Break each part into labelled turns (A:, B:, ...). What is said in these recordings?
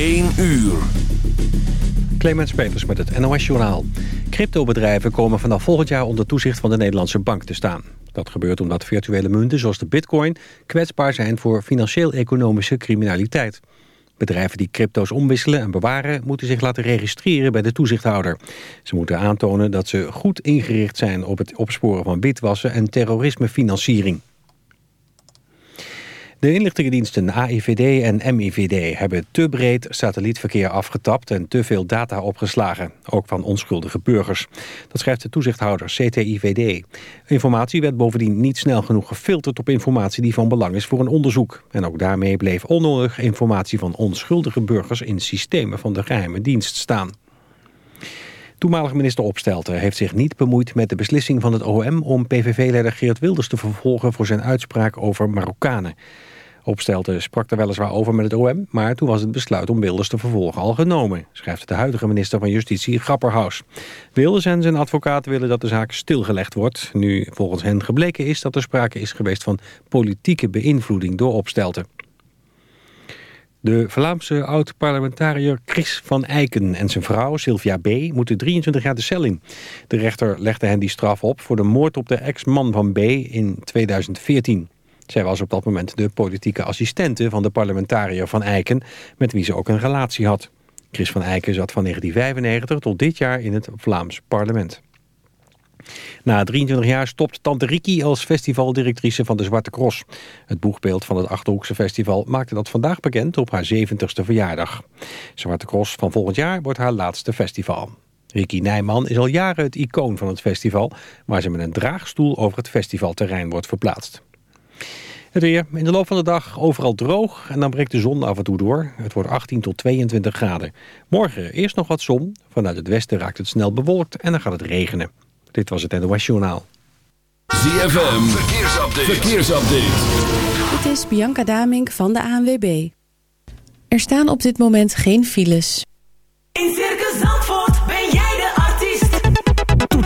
A: 1 uur.
B: Clemens Peters met het NOS Journaal. Cryptobedrijven komen vanaf volgend jaar onder toezicht van de Nederlandse bank te staan. Dat gebeurt omdat virtuele munten zoals de bitcoin kwetsbaar zijn voor financieel-economische criminaliteit. Bedrijven die crypto's omwisselen en bewaren moeten zich laten registreren bij de toezichthouder. Ze moeten aantonen dat ze goed ingericht zijn op het opsporen van witwassen en terrorismefinanciering. De inlichtingendiensten AIVD en MIVD hebben te breed satellietverkeer afgetapt en te veel data opgeslagen, ook van onschuldige burgers. Dat schrijft de toezichthouder CTIVD. Informatie werd bovendien niet snel genoeg gefilterd op informatie die van belang is voor een onderzoek. En ook daarmee bleef onnodig informatie van onschuldige burgers in systemen van de geheime dienst staan. Toenmalig minister Opstelten heeft zich niet bemoeid met de beslissing van het OM om PVV-leider Geert Wilders te vervolgen voor zijn uitspraak over Marokkanen. Opstelten sprak er weliswaar over met het OM... maar toen was het besluit om Wilders te vervolgen al genomen... schrijft de huidige minister van Justitie Grapperhaus. Wilders en zijn advocaat willen dat de zaak stilgelegd wordt... nu volgens hen gebleken is dat er sprake is geweest van politieke beïnvloeding door Opstelten. De Vlaamse oud-parlementariër Chris van Eiken en zijn vrouw Sylvia B. moeten 23 jaar de cel in. De rechter legde hen die straf op voor de moord op de ex-man van B. in 2014. Zij was op dat moment de politieke assistente van de parlementariër Van Eiken... met wie ze ook een relatie had. Chris van Eiken zat van 1995 tot dit jaar in het Vlaams parlement. Na 23 jaar stopt Tante Riki als festivaldirectrice van de Zwarte Cross. Het boegbeeld van het Achterhoekse Festival maakte dat vandaag bekend op haar 70ste verjaardag. Zwarte Cross van volgend jaar wordt haar laatste festival. Ricky Nijman is al jaren het icoon van het festival... waar ze met een draagstoel over het festivalterrein wordt verplaatst. Het weer. In de loop van de dag overal droog en dan breekt de zon af en toe door. Het wordt 18 tot 22 graden. Morgen eerst nog wat zon. Vanuit het westen raakt het snel bewolkt en dan gaat het regenen. Dit was het NOS Journaal.
A: ZFM. Verkeersupdate. Verkeersupdate.
C: Dit is Bianca Damink van de ANWB. Er staan op dit moment geen files.
D: In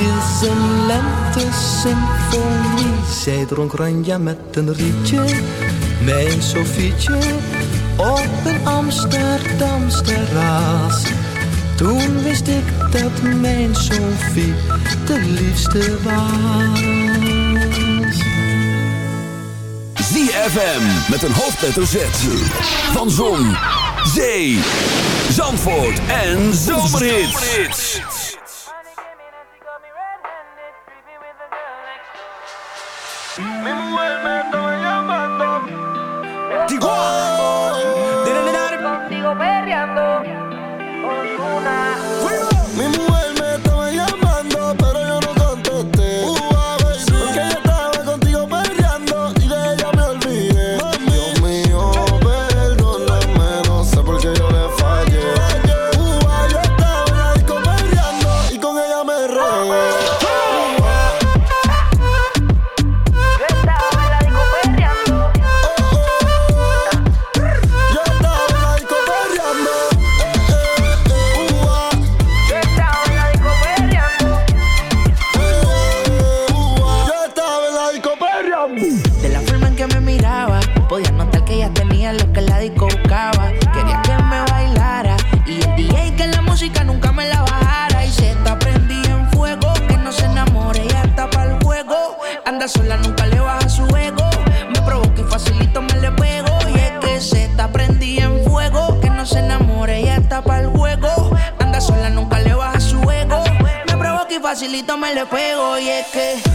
E: is een lente symfonie. Zij dronk ranja met een rietje, mijn Sofietje, op een Amsterdams terras. Toen wist ik dat mijn Sofie de liefste was.
A: ZFM met een hoofdletter Z van Zon, Zee, Zandvoort en Zomerhits.
F: que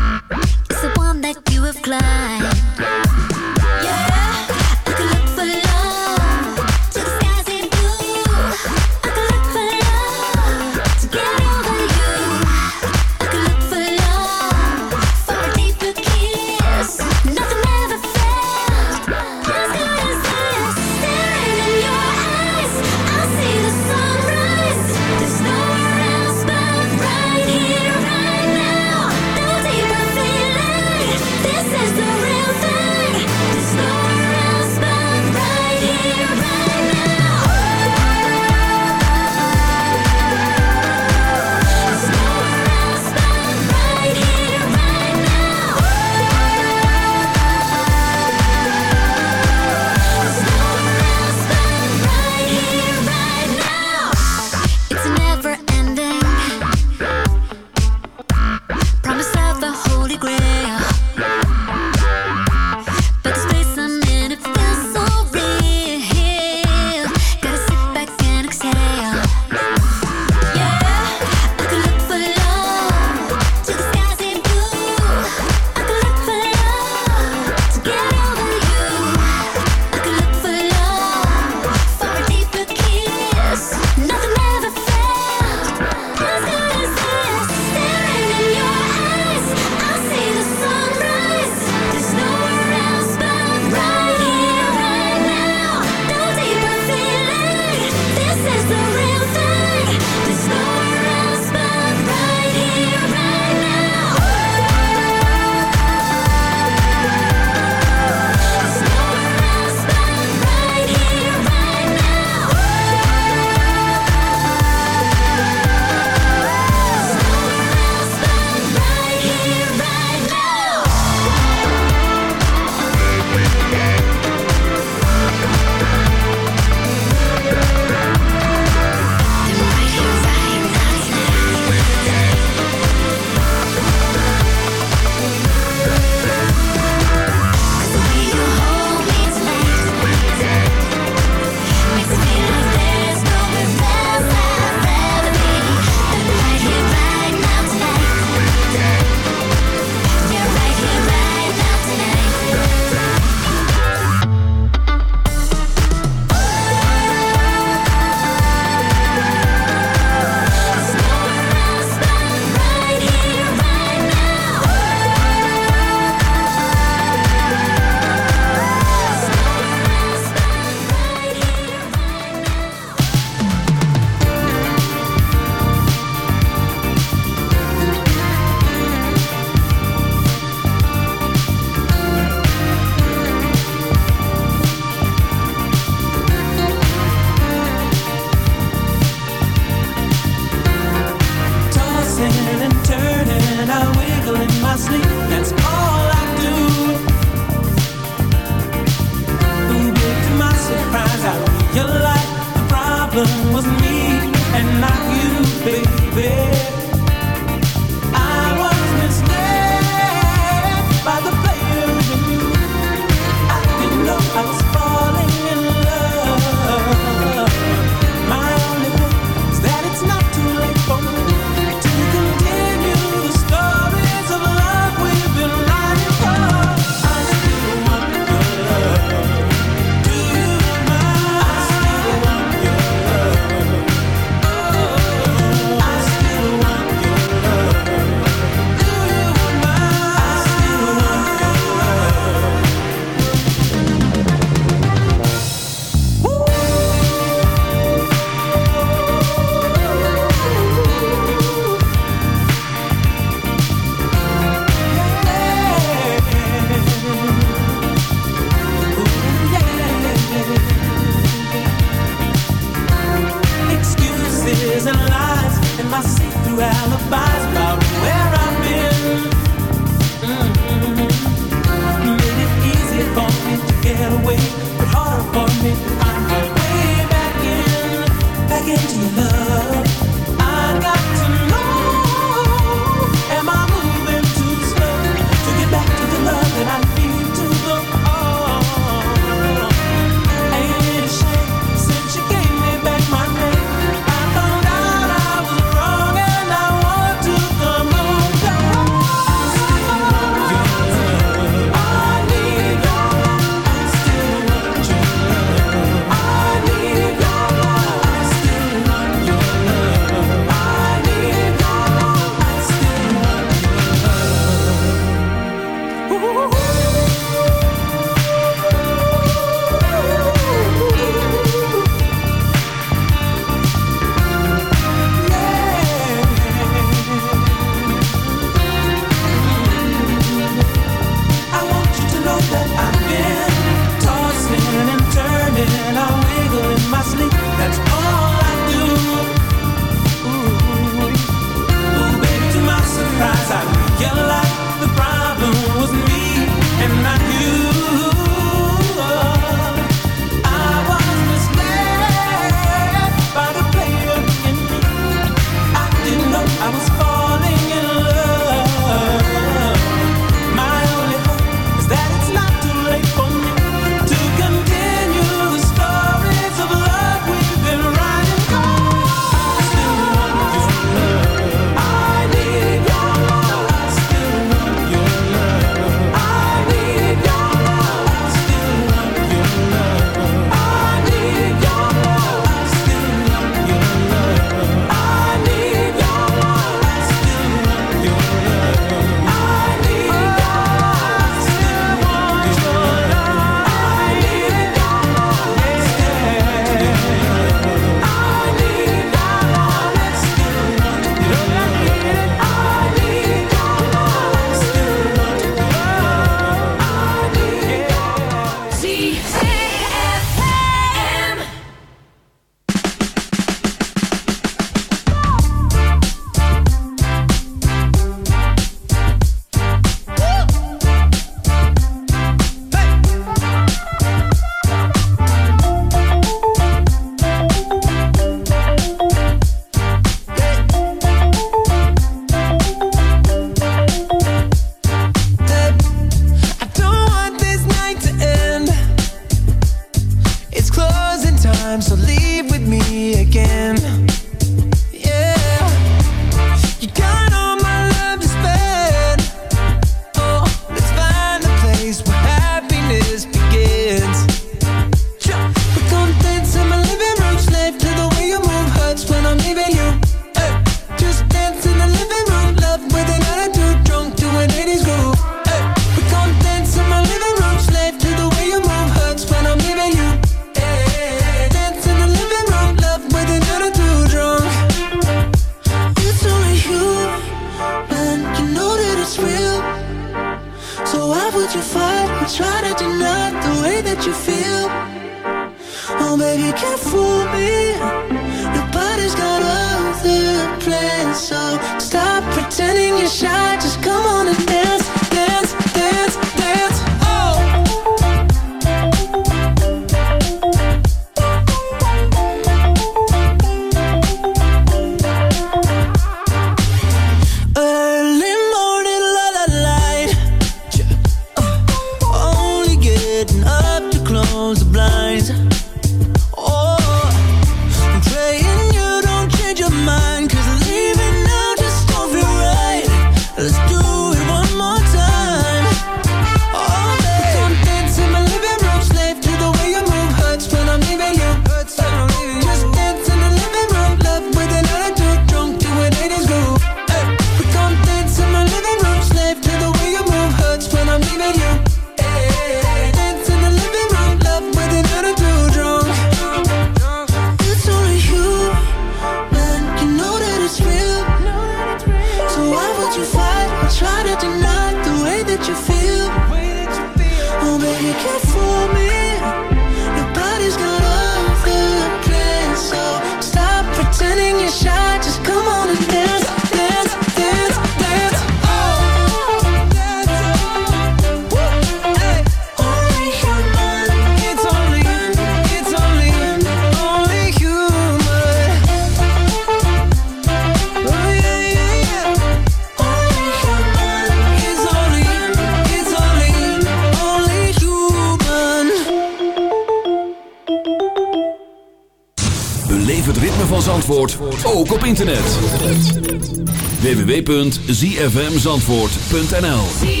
G: www.zfmzandvoort.nl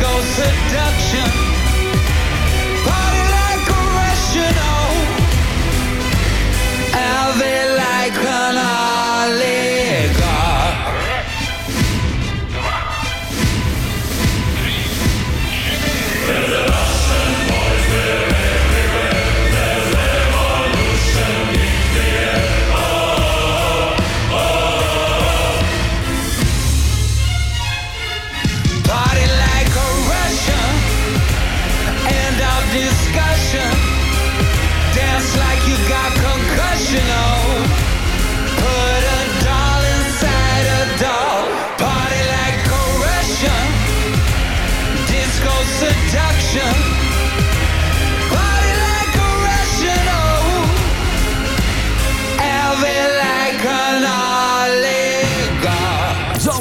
H: ghost seduction.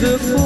I: the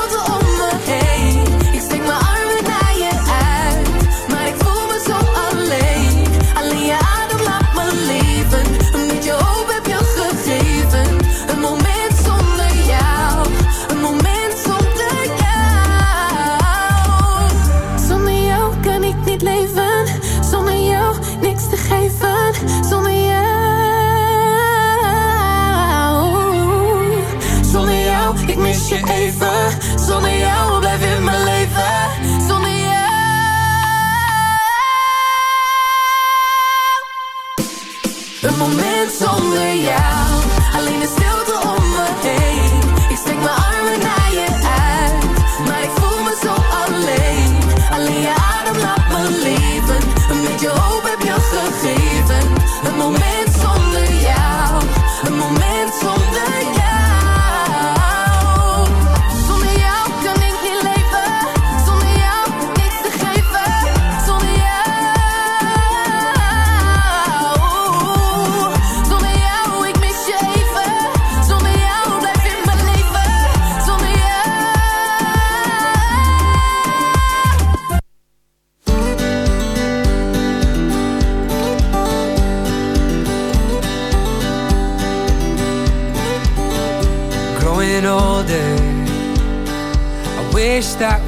J: even. Zonder jou blijf in mijn leven. Zonder jou. Een moment zonder jou.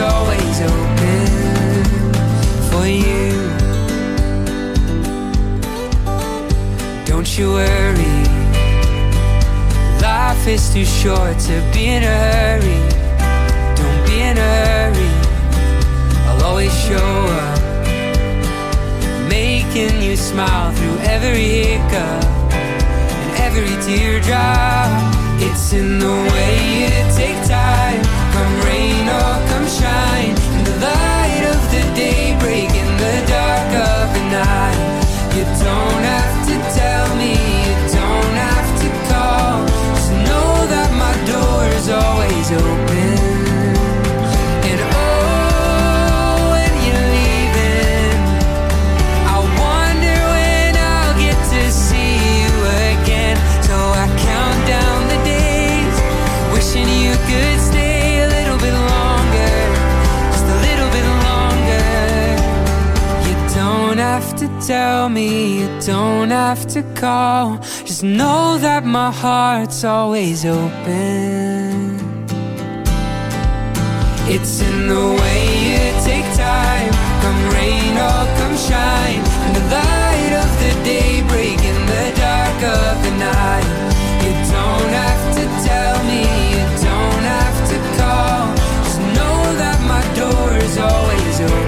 K: always open for you. Don't you worry, life is too short to be in a hurry. Don't be in a hurry, I'll always show up. Making you smile through every hiccup and every teardrop. It's in the way you take time don't have tell me, you don't have to call. Just know that my heart's always open. It's in the way you take time, come rain or come shine. In the light of the day, break in the dark of the night. You don't have to tell me, you don't have to call. Just know that my door is always open,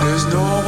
L: There's no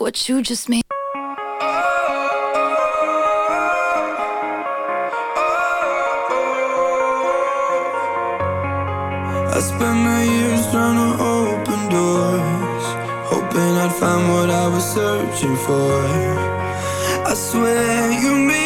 M: what you just made.
N: I spent my years trying to open doors, hoping I'd find what I was searching for. I swear you made